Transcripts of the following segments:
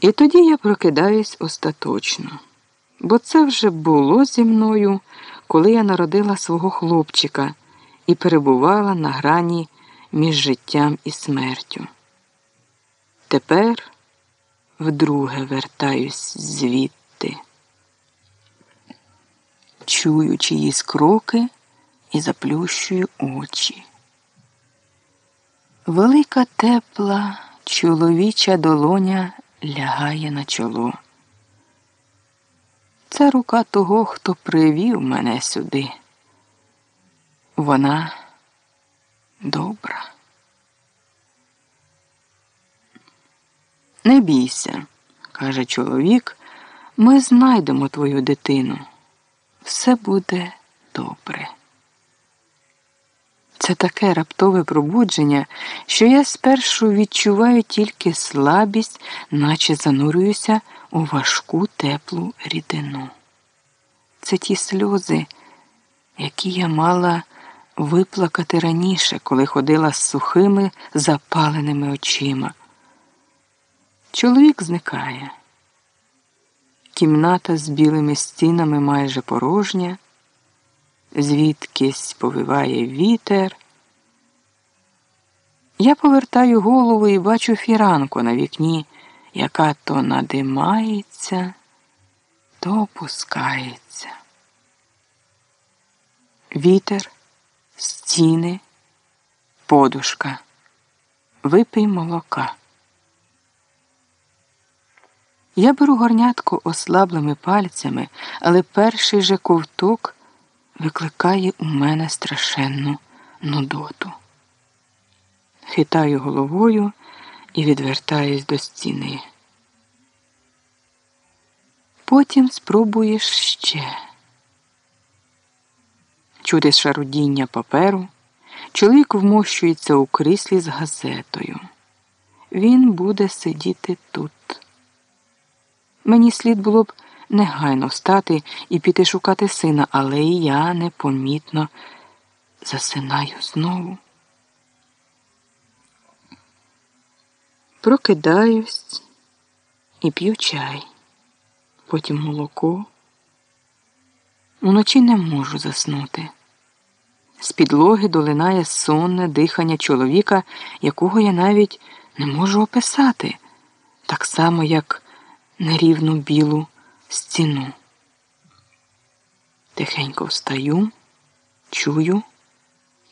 І тоді я прокидаюсь остаточно, бо це вже було зі мною, коли я народила свого хлопчика і перебувала на грані між життям і смертю. Тепер вдруге вертаюсь звідти, чую чиїсь кроки і заплющую очі. Велика тепла чоловіча долоня лягає на чоло. Це рука того, хто привів мене сюди. Вона добра. Не бійся, каже чоловік, ми знайдемо твою дитину. Все буде добре. Це таке раптове пробудження, що я спершу відчуваю тільки слабість, наче занурююся у важку теплу рідину. Це ті сльози, які я мала виплакати раніше, коли ходила з сухими запаленими очима. Чоловік зникає. Кімната з білими стінами майже порожня звідкись повиває вітер. Я повертаю голову і бачу фіранку на вікні, яка то надимається, то опускається. Вітер, стіни, подушка, випий молока. Я беру горнятку ослаблими пальцями, але перший же ковток викликає у мене страшенну нудоту. Хитаю головою і відвертаюсь до стіни. Потім спробуєш ще. Чути шарудіння паперу, чоловік вмощується у кріслі з газетою. Він буде сидіти тут. Мені слід було б негайно встати і піти шукати сина, але я непомітно засинаю знову. Прокидаюсь і п'ю чай, потім молоко. Уночі не можу заснути. З підлоги долинає сонне дихання чоловіка, якого я навіть не можу описати, так само, як нерівну білу стіну. Тихенько встаю, чую,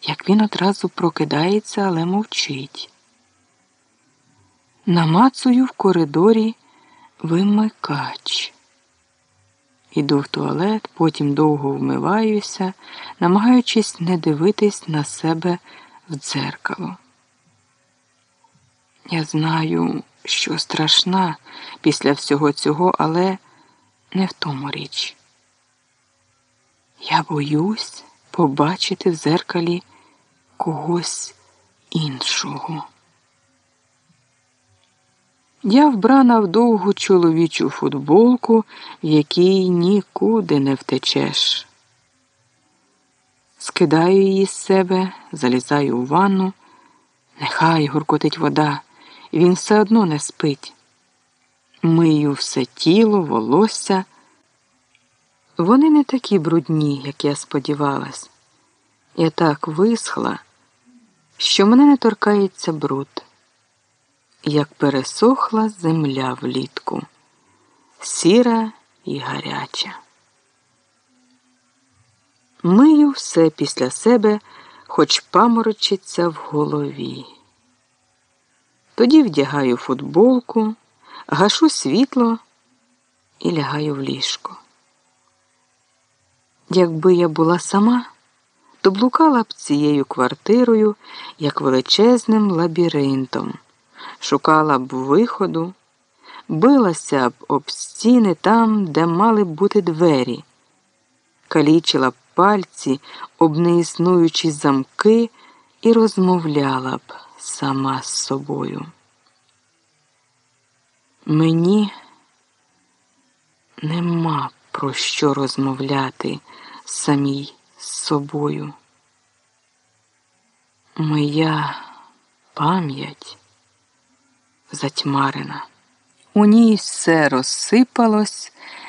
як він одразу прокидається, але мовчить. Намацую в коридорі вимикач. Іду в туалет, потім довго вмиваюся, намагаючись не дивитись на себе в дзеркало. Я знаю, що страшна після всього цього, але не в тому річ. Я боюсь побачити в зеркалі когось іншого. Я вбрана в довгу чоловічу футболку, в якій нікуди не втечеш. Скидаю її з себе, залізаю у ванну, нехай гуркотить вода, він все одно не спить. Мию все тіло, волосся. Вони не такі брудні, як я сподівалась. Я так висхла, що мене не торкається бруд, як пересохла земля влітку, сіра і гаряча. Мию все після себе, хоч паморочиться в голові. Тоді вдягаю футболку гашу світло і лягаю в ліжко. Якби я була сама, то блукала б цією квартирою як величезним лабіринтом, шукала б виходу, билася б об стіни там, де мали б бути двері, калічила б пальці об неіснуючі замки і розмовляла б сама з собою. Мені нема про що розмовляти самій з собою. Моя пам'ять затьмарена. У ній все розсипалось.